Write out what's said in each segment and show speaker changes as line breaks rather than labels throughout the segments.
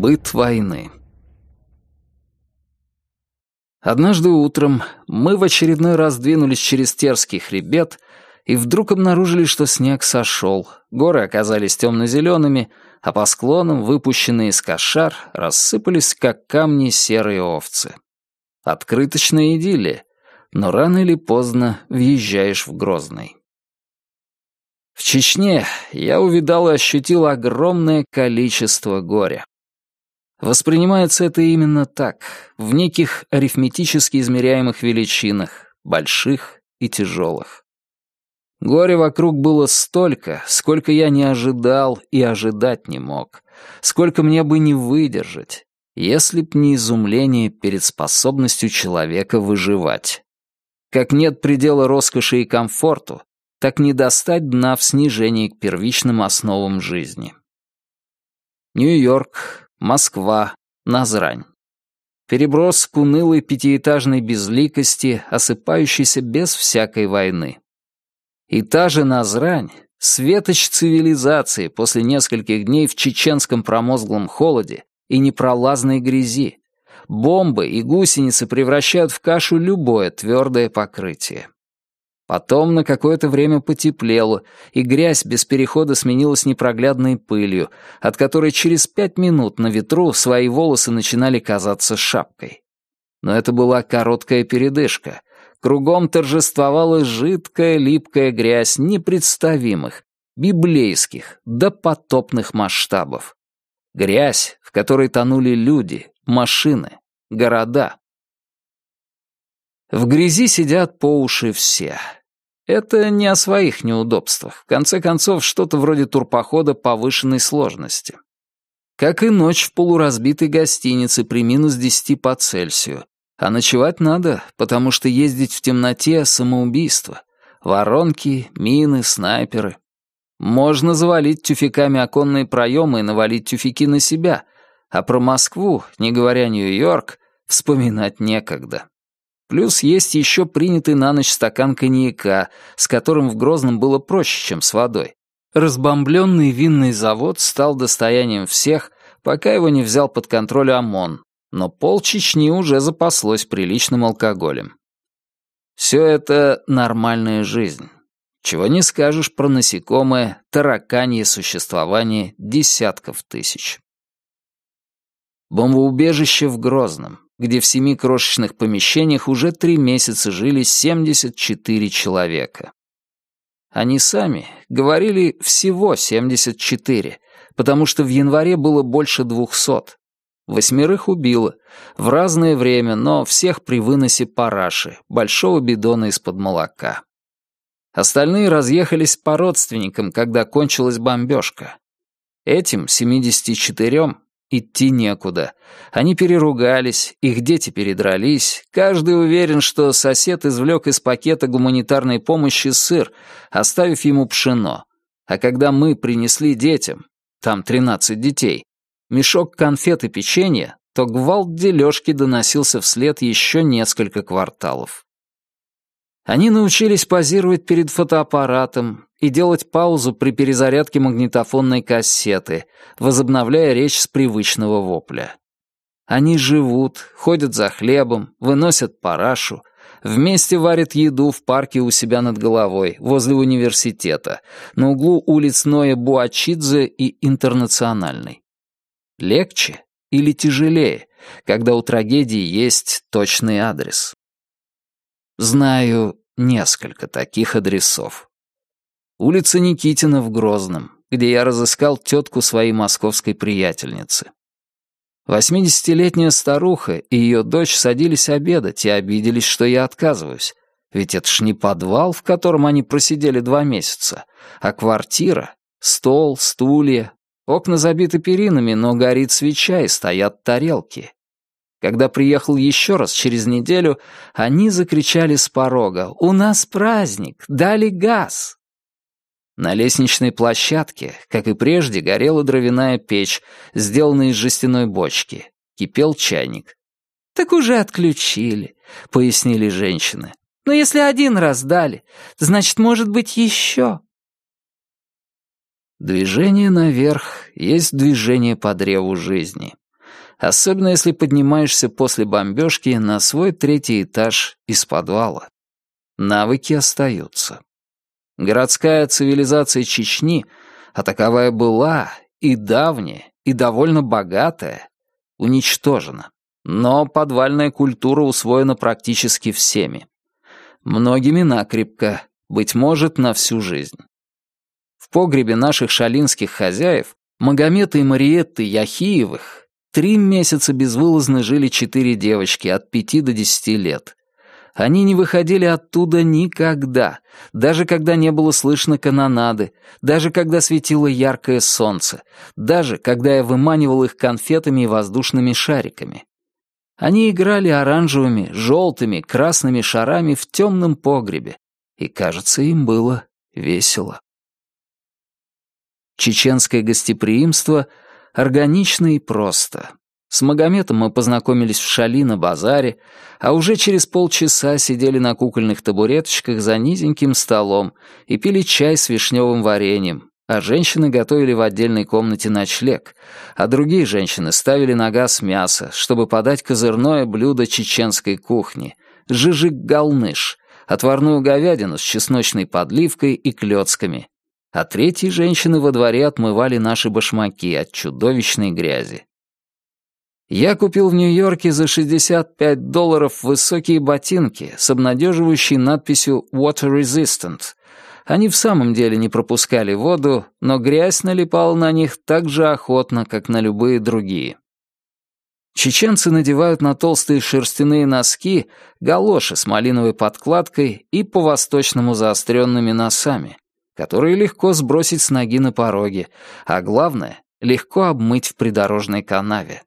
Быт войны. Однажды утром мы в очередной раз двинулись через Терский хребет и вдруг обнаружили, что снег сошел, горы оказались темно-зелеными, а по склонам, выпущенные из кошар, рассыпались, как камни, серые овцы. Открыточная идиллия, но рано или поздно въезжаешь в Грозный. В Чечне я увидал и ощутил огромное количество горя. Воспринимается это именно так, в неких арифметически измеряемых величинах, больших и тяжелых. Горя вокруг было столько, сколько я не ожидал и ожидать не мог, сколько мне бы не выдержать, если б не изумление перед способностью человека выживать. Как нет предела роскоши и комфорту, так не достать дна в снижении к первичным основам жизни. Нью-Йорк, Москва, Назрань. Переброс к унылой пятиэтажной безликости, осыпающейся без всякой войны. И та же Назрань, светоч цивилизации после нескольких дней в чеченском промозглом холоде и непролазной грязи. Бомбы и гусеницы превращают в кашу любое твердое покрытие. Потом на какое-то время потеплело, и грязь без перехода сменилась непроглядной пылью, от которой через пять минут на ветру свои волосы начинали казаться шапкой. Но это была короткая передышка. Кругом торжествовала жидкая липкая грязь непредставимых, библейских, допотопных масштабов. Грязь, в которой тонули люди, машины, города. В грязи сидят по уши все. Это не о своих неудобствах. В конце концов, что-то вроде турпохода повышенной сложности. Как и ночь в полуразбитой гостинице при минус 10 по Цельсию. А ночевать надо, потому что ездить в темноте — самоубийство. Воронки, мины, снайперы. Можно завалить тюфяками оконные проемы и навалить тюфяки на себя, а про Москву, не говоря Нью-Йорк, вспоминать некогда. Плюс есть еще принятый на ночь стакан коньяка, с которым в Грозном было проще, чем с водой. Разбомбленный винный завод стал достоянием всех, пока его не взял под контроль ОМОН, но пол Чечни уже запаслось приличным алкоголем. Все это нормальная жизнь. Чего не скажешь про насекомое, тараканье существование десятков тысяч. Бомбоубежище в Грозном, где в семи крошечных помещениях уже три месяца жили 74 человека. Они сами говорили всего 74, потому что в январе было больше 200. Восьмерых убило, в разное время, но всех при выносе параши, большого бидона из-под молока. Остальные разъехались по родственникам, когда кончилась бомбежка. Этим 74 Идти некуда. Они переругались, их дети передрались. Каждый уверен, что сосед извлек из пакета гуманитарной помощи сыр, оставив ему пшено. А когда мы принесли детям, там 13 детей, мешок конфет и печенья, то гвалт дележки доносился вслед еще несколько кварталов. Они научились позировать перед фотоаппаратом и делать паузу при перезарядке магнитофонной кассеты, возобновляя речь с привычного вопля. Они живут, ходят за хлебом, выносят парашу, вместе варят еду в парке у себя над головой, возле университета, на углу улиц Ноя Буачидзе и Интернациональной. Легче или тяжелее, когда у трагедии есть точный адрес? Знаю несколько таких адресов. Улица Никитина в Грозном, где я разыскал тетку своей московской приятельницы. Восьмидесятилетняя старуха и ее дочь садились обедать и обиделись, что я отказываюсь. Ведь это ж не подвал, в котором они просидели два месяца, а квартира, стол, стулья, окна забиты перинами, но горит свеча и стоят тарелки. Когда приехал еще раз через неделю, они закричали с порога «У нас праздник! Дали газ!» На лестничной площадке, как и прежде, горела дровяная печь, сделанная из жестяной бочки. Кипел чайник. «Так уже отключили», — пояснили женщины. «Но если один раз дали, значит, может быть, еще». Движение наверх есть движение по древу жизни. Особенно если поднимаешься после бомбежки на свой третий этаж из подвала. Навыки остаются. Городская цивилизация Чечни, а таковая была и давняя, и довольно богатая, уничтожена. Но подвальная культура усвоена практически всеми. Многими накрепко, быть может, на всю жизнь. В погребе наших шалинских хозяев, Магомета и Мариетты Яхиевых, три месяца безвылазно жили четыре девочки от пяти до десяти лет. Они не выходили оттуда никогда, даже когда не было слышно канонады, даже когда светило яркое солнце, даже когда я выманивал их конфетами и воздушными шариками. Они играли оранжевыми, желтыми, красными шарами в темном погребе, и, кажется, им было весело. Чеченское гостеприимство органично и просто. С Магометом мы познакомились в Шали на базаре, а уже через полчаса сидели на кукольных табуреточках за низеньким столом и пили чай с вишневым вареньем, а женщины готовили в отдельной комнате ночлег, а другие женщины ставили на газ мясо, чтобы подать козырное блюдо чеченской кухни — жижик-галныш, отварную говядину с чесночной подливкой и клёцками, а третьи женщины во дворе отмывали наши башмаки от чудовищной грязи. Я купил в Нью-Йорке за 65 долларов высокие ботинки с обнадеживающей надписью «Water Resistant». Они в самом деле не пропускали воду, но грязь налипала на них так же охотно, как на любые другие. Чеченцы надевают на толстые шерстяные носки галоши с малиновой подкладкой и по-восточному заостренными носами, которые легко сбросить с ноги на пороге, а главное — легко обмыть в придорожной канаве.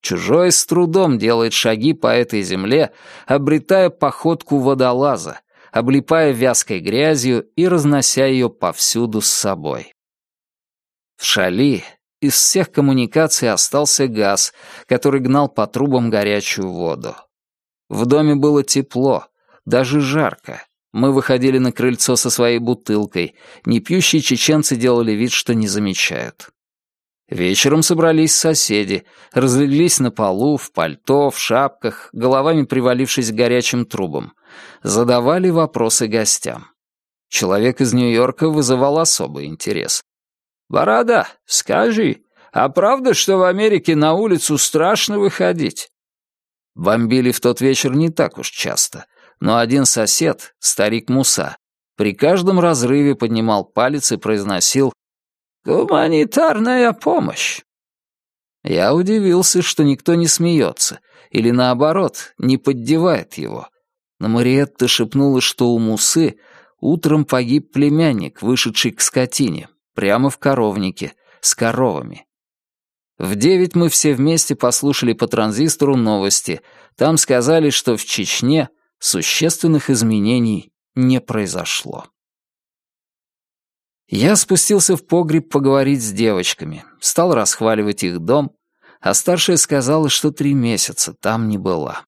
Чужой с трудом делает шаги по этой земле, обретая походку водолаза, облипая вязкой грязью и разнося ее повсюду с собой. В Шали из всех коммуникаций остался газ, который гнал по трубам горячую воду. В доме было тепло, даже жарко, мы выходили на крыльцо со своей бутылкой. Непьющие чеченцы делали вид, что не замечают. Вечером собрались соседи, разлеглись на полу, в пальто, в шапках, головами привалившись к горячим трубам. Задавали вопросы гостям. Человек из Нью-Йорка вызывал особый интерес. «Борода, скажи, а правда, что в Америке на улицу страшно выходить?» Бомбили в тот вечер не так уж часто — но один сосед, старик Муса, при каждом разрыве поднимал палец и произносил «Гуманитарная помощь». Я удивился, что никто не смеется, или наоборот, не поддевает его. Но Мариетта шепнула, что у Мусы утром погиб племянник, вышедший к скотине, прямо в коровнике, с коровами. В девять мы все вместе послушали по транзистору новости. Там сказали, что в Чечне Существенных изменений не произошло. Я спустился в погреб поговорить с девочками, стал расхваливать их дом, а старшая сказала, что три месяца там не была.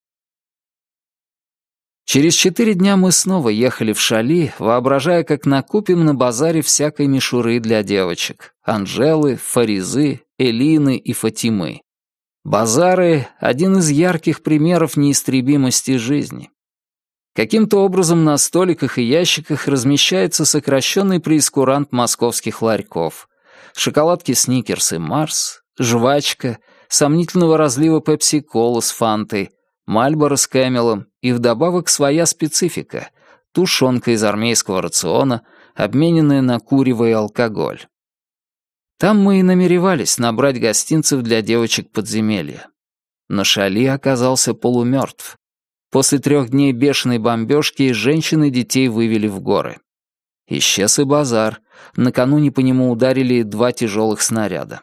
Через четыре дня мы снова ехали в Шали, воображая, как накупим на базаре всякой мишуры для девочек. Анжелы, Фаризы, Элины и Фатимы. Базары — один из ярких примеров неистребимости жизни. Каким-то образом на столиках и ящиках размещается сокращенный преискурант московских ларьков. Шоколадки Сникерс и Марс, жвачка, сомнительного разлива пепси-кола с фантой, мальборо с кэмелом и вдобавок своя специфика — тушенка из армейского рациона, обмененная на курево и алкоголь. Там мы и намеревались набрать гостинцев для девочек подземелья. Но Шали оказался полумертв. После трех дней бешеной бомбежки женщины и детей вывели в горы. Исчез и базар. Накануне по нему ударили два тяжелых снаряда.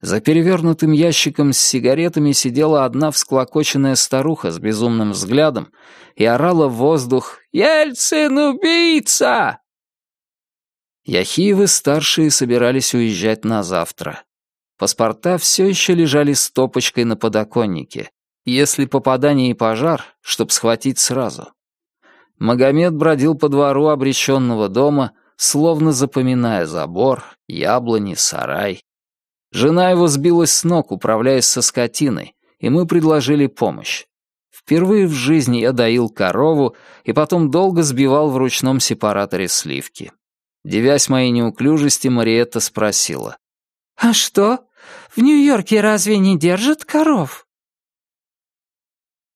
За перевернутым ящиком с сигаретами сидела одна всклокоченная старуха с безумным взглядом и орала в воздух «Ельцин, убийца!». Яхиевы-старшие собирались уезжать на завтра. Паспорта все еще лежали стопочкой на подоконнике, если попадание и пожар, чтоб схватить сразу. Магомед бродил по двору обреченного дома, словно запоминая забор, яблони, сарай. Жена его сбилась с ног, управляясь со скотиной, и мы предложили помощь. Впервые в жизни я доил корову и потом долго сбивал в ручном сепараторе сливки. Девясь моей неуклюжести, Мариетта спросила. «А что, в Нью-Йорке разве не держат коров?»